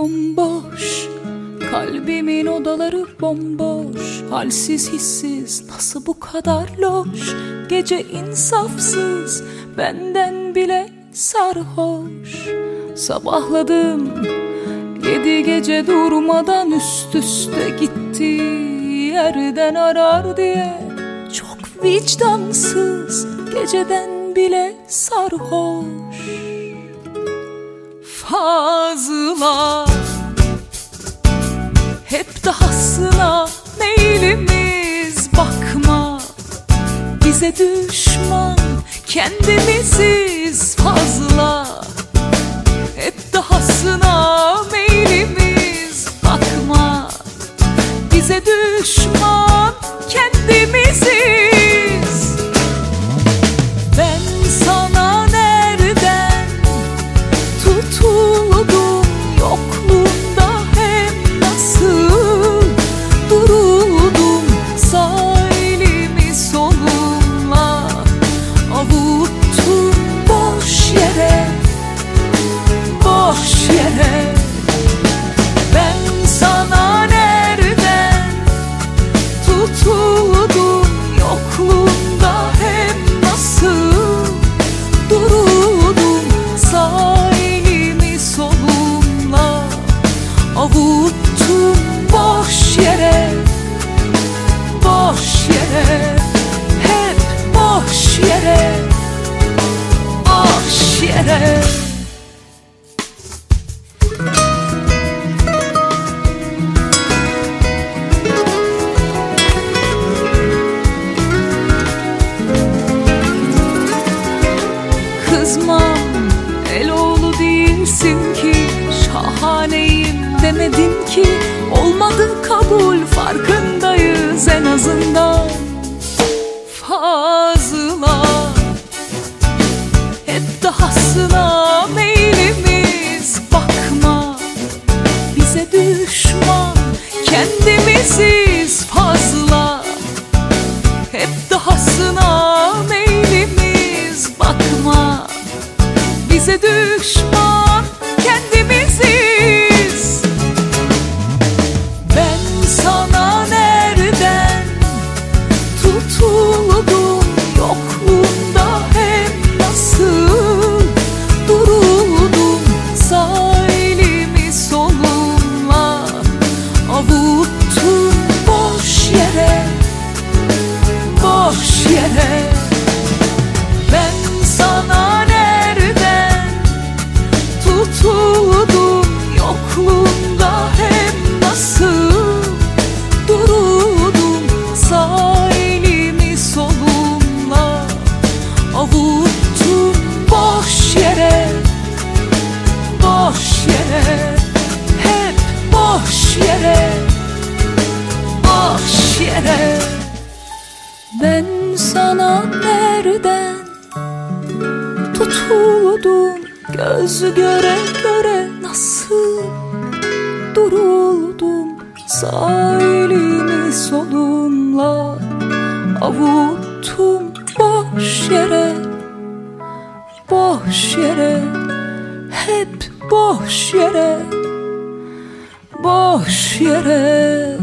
bomboş. Kalbimin odaları bomboş. Halsiz hissiz nasıl bu kadar loş? Gece insafsız benden bile sarhoş. Sabahladım yedi gece durmadan üst üste gitti. Yerden arar diye çok vicdansız Geceden bile sarhoş Fazla hep dahasına meylimiz bakma. Bize düşman kendimiziz fazla آورد تو bahçere Bahçere Hep bahçere Bahçere demedin ki. Olmadı kabul farkındayız en azından. Fazla. Hep dahasına meylimiz bakma. Bize düşman kendimiziz fazla. Hep dahasına meylimiz bakma. Bize düşman Ben sana nereden tutuldum Göz göre göre nasıl duruldum Sağ elimi solumla avuttum boş yere Boş yere hep boş yere Boş yere